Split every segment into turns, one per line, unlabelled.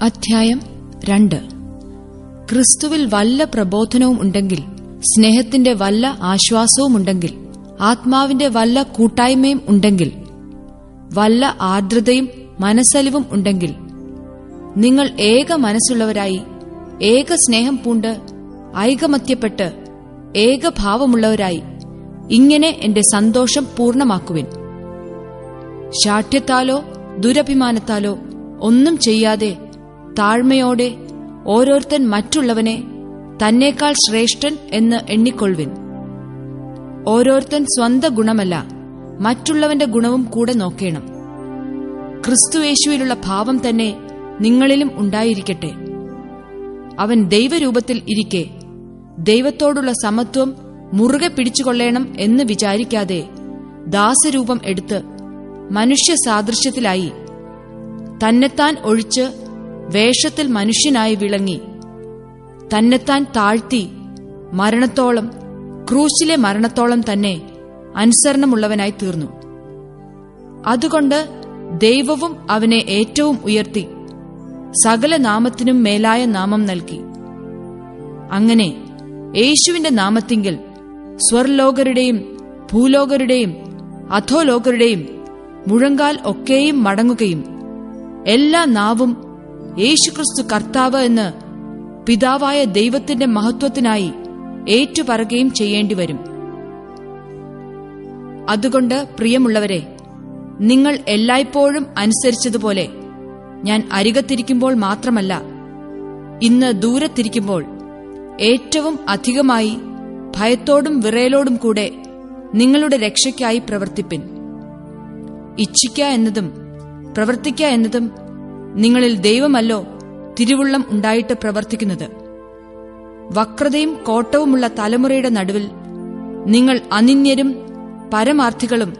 അധ്യായം രണ്ട്. ക്രിസ്തുവിൽ വല്ല പ്രബോധനവും ഉണ്ടെങ്കിൽ സ്നേഹത്തിന്റെ വല്ല ആശ്വാസവും ഉണ്ടെങ്കിൽ ആത്മാവിന്റെ വല്ല കൂട്ടായ്മയും ഉണ്ടെങ്കിൽ വല്ല ആർദ്രതയും മനസ്സലിവും ഉണ്ടെങ്കിൽ നിങ്ങൾ ഏക മനസ്സുള്ളവരായി ഏക സ്നേഹം പൂണ്ട് ഐകമത്യപ്പെട്ട് ഏകഭാവമുള്ളവരായി ഇങ്ങനെ എന്റെ സന്തോഷം പൂർണമാക്കുവിൻ. ശാഠ്യത്താലോ ദുരഭിമാനത്താലോ ഒന്നും ചെയ്യാതെ താഴ്മയോടെ ഓരോരുത്തൻ മറ്റുള്ളവനെ തന്നേക്കാൾ ശ്രേഷ്ഠൻ എന്ന് എണ്ണിക്കൊള്ളുവിൻ. ഓരോരുത്തൻ സ്വന്ത ഗുണമല്ല മറ്റുള്ളവന്റെ ഗുണവും കൂടെ നോക്കേണം. ക്രിസ്തുയേശുവിലുള്ള ഭാവം തന്നെ നിങ്ങളിലും ഉണ്ടായിരിക്കട്ടെ. അവൻ ദൈവരൂപത്തിൽ ഇരിക്കെ ദൈവത്തോടുള്ള സമത്വം മുറുകെ പിടിച്ചുകൊള്ളേണം എന്ന് വിചാരിക്കാതെ ദാസരൂപം എടുത്ത് മനുഷ്യ സാദൃശ്യത്തിലായി തന്നെത്താൻ ഒഴിച്ച് വേഷത്തിൽ മനുഷ്യനായി വിളങ്ങി. തന്നെത്താൻ താഴ്ത്തി മരണത്തോളം ക്രൂശിലെ മരണത്തോളം തന്നെ അനുസരണമുള്ളവനായി തീർന്നു. അതുകൊണ്ട് ദൈവവും അവനെ ഏറ്റവും ഉയർത്തി സകല നാമത്തിനും മേലായ നാമം നൽകി. അങ്ങനെ യേശുവിന്റെ നാമത്തിങ്കിൽ സ്വർലോകരുടെയും ഭൂലോകരുടെയും അധോലോകരുടെയും മുഴങ്കാൽ ഒക്കെയും മടങ്ങുകയും എല്ലാ നാവും യേശുക്രിസ്തു കർത്താവ് എന്ന് പിതാവായ ദൈവത്തിന്റെ മഹത്വത്തിനായി ഏറ്റുപറയുകയും ചെയ്യേണ്ടിവരും. അതുകൊണ്ട് പ്രിയമുള്ളവരെ നിങ്ങൾ എല്ലായ്പ്പോഴും അനുസരിച്ചതുപോലെ ഞാൻ അരികത്തിരിക്കുമ്പോൾ മാത്രമല്ല ഇന്ന് ദൂരത്തിരിക്കുമ്പോൾ ഏറ്റവും അധികമായി ഭയത്തോടും വിറയലോടും കൂടെ നിങ്ങളുടെ രക്ഷയ്ക്കായി പ്രവർത്തിപ്പിൻ. ഇച്ഛിക്ക എന്നതും പ്രവർത്തിക്ക എന്നതും നിങ്ങളിൽ ദൈവമല്ലോ തിരുവുള്ളം ഉണ്ടായിട്ട് പ്രവർത്തിക്കുന്നത്. വക്രതയും കോട്ടവുമുള്ള തലമുറയുടെ നടുവിൽ നിങ്ങൾ അനിന്യരും പരമാർത്ഥികളും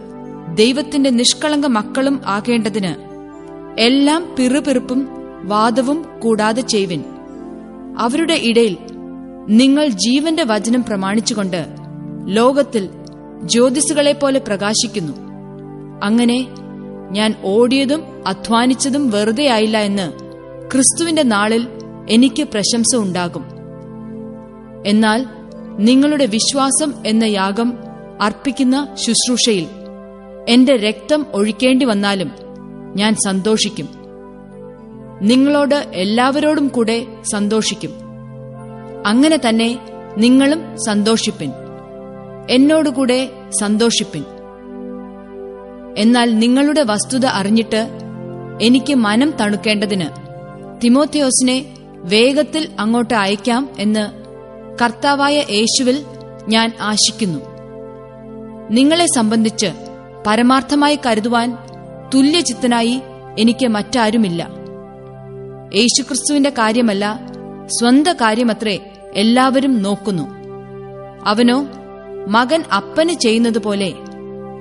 ദൈവത്തിന്റെ നിഷ്കളങ്ക മക്കളും ആകേണ്ടതിന് എല്ലാം പിറുപിറുപ്പും വാദവും കൂടാതെ ചെയ്വിൻ അവരുടെ ഇടയിൽ നിങ്ങൾ ജീവന്റെ വചനം പ്രമാണിച്ചുകൊണ്ട് ലോകത്തിൽ ജ്യോതിസുകളെപ്പോലെ പ്രകാശിക്കുന്നു. അങ്ങനെ ഞാൻ ഓടിയതും അധ്വാനിച്ചതും വെറുതെയായില്ല എന്ന് ക്രിസ്തുവിന്റെ നാളിൽ എനിക്ക് പ്രശംസ ഉണ്ടാകും. എന്നാൽ നിങ്ങളുടെ വിശ്വാസം എന്ന യാഗം അർപ്പിക്കുന്ന ശുശ്രൂഷയിൽ എന്റെ രക്തം ഒഴിക്കേണ്ടി വന്നാലും ഞാൻ സന്തോഷിക്കും. നിങ്ങളോട് എല്ലാവരോടും കൂടെ സന്തോഷിക്കും. അങ്ങനെ തന്നെ നിങ്ങളും സന്തോഷിപ്പിൻ. എന്നോടുകൂടെ സന്തോഷിപ്പിൻ. എന്നാൽ നിങ്ങളുടെ വസ്തുത അറിഞ്ഞിട്ട് എനിക്ക് മനം തണുക്കേണ്ടതിന് തിമോത്തിയോസിനെ വേഗത്തിൽ അങ്ങോട്ട് അയക്കാം എന്ന് കർത്താവായ യേശുവിൽ ഞാൻ ആശിക്കുന്നു. നിങ്ങളെ സംബന്ധിച്ച് പരമാർത്ഥമായി കരുതുവാൻ തുല്യചിത്തനായി എനിക്ക് മറ്റാരുമില്ല. യേശുക്രിസ്തുവിന്റെ കാര്യമല്ല സ്വന്ത കാര്യമത്രേ എല്ലാവരും നോക്കുന്നു. അവനോ മകൻ അപ്പന് ചെയ്യുന്നതുപോലെ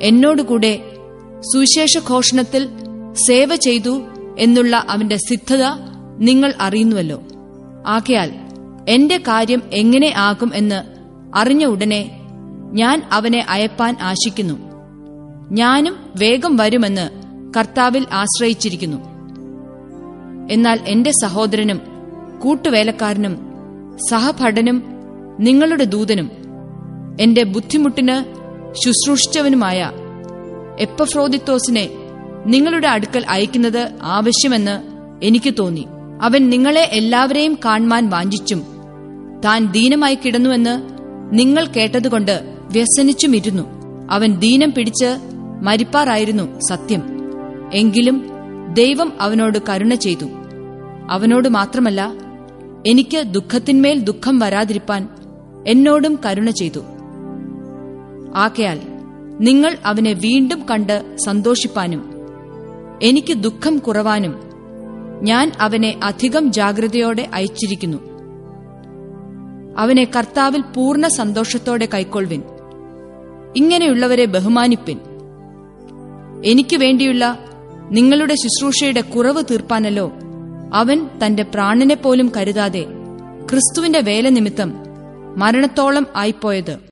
എന്നോടുകൂടെ സുവിശേഷഘോഷണത്തിൽ സേവ ചെയ്തു എന്നുള്ള അവന്റെ സിദ്ധത നിങ്ങൾ അറിയുന്നുവല്ലോ. ആകയാൽ എന്റെ കാര്യം എങ്ങനെ ആകും എന്ന് അറിഞ്ഞ ഉടനെ ഞാൻ അവനെ അയപ്പാൻ ആശിക്കുന്നു. ഞാനും വേഗം വരുമെന്ന് കർത്താവിൽ ആശ്രയിച്ചിരിക്കുന്നു. എന്നാൽ എന്റെ സഹോദരനും കൂട്ടുവേലക്കാരനും സഹഭടനും നിങ്ങളുടെ ദൂതനും എന്റെ ബുദ്ധിമുട്ടിന് ശുശ്രൂഷിച്ചവനുമായ എപ്പഫ്രോദിത്തോസിനെ നിങ്ങളുടെ അടുക്കൽ അയക്കുന്നത് ആവശ്യമെന്ന് എനിക്ക് തോന്നി. അവൻ നിങ്ങളെ എല്ലാവരെയും കാണുവാൻ വാഞ്ചിച്ചും താൻ ദീനമായി കിടന്നുവെന്ന് നിങ്ങൾ കേട്ടതുകൊണ്ട് വ്യസനിച്ചുമിരുന്നു. അവൻ ദീനം പിടിച്ച് മരിപ്പാറായിരുന്നു സത്യം. എങ്കിലും ദൈവം അവനോട് കരുണ ചെയ്തു. അവനോട് മാത്രമല്ല എനിക്ക് ദുഃഖത്തിന്മേൽ ദുഃഖം വരാതിരിപ്പാൻ എന്നോടും കരുണ ചെയ്തു. ആകയാൽ നിങ്ങൾ അവനെ വീണ്ടും കണ്ട് സന്തോഷിപ്പാനും എനിക്ക് ദുഃഖം കുറവാനും ഞാൻ അവനെ അധികം ജാഗ്രതയോടെ അയച്ചിരിക്കുന്നു. അവനെ കർത്താവിൽ പൂർണ സന്തോഷത്തോടെ കൈക്കൊള്ളുവിൻ ഇങ്ങനെയുള്ളവരെ ബഹുമാനിപ്പിൻ. എനിക്ക് വേണ്ടിയുള്ള നിങ്ങളുടെ ശുശ്രൂഷയുടെ കുറവ് തീർപ്പാനല്ലോ അവൻ തന്റെ പ്രാണനെ പോലും കരുതാതെ ക്രിസ്തുവിന്റെ വേല നിമിത്തം മരണത്തോളം ആയിപ്പോയത്.